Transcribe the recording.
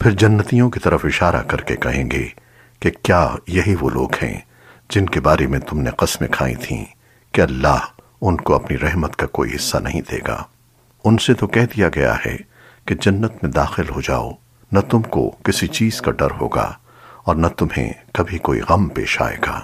پھر جنتیوں کی طرف اشارہ کر کے کہیں گے کہ کیا یہی وہ لوگ ہیں جن کے بارے میں تم نے قسمیں کھائی تھیں کہ اللہ ان کو اپنی رحمت کا کوئی حصہ نہیں دے گا۔ ان سے تو کہہ دیا گیا ہے کہ جنت میں داخل ہو جاؤ، نہ تم کو کسی چیز کا ڈر ہوگا اور نہ تمہیں کبھی کوئی غم پیش آئے گا۔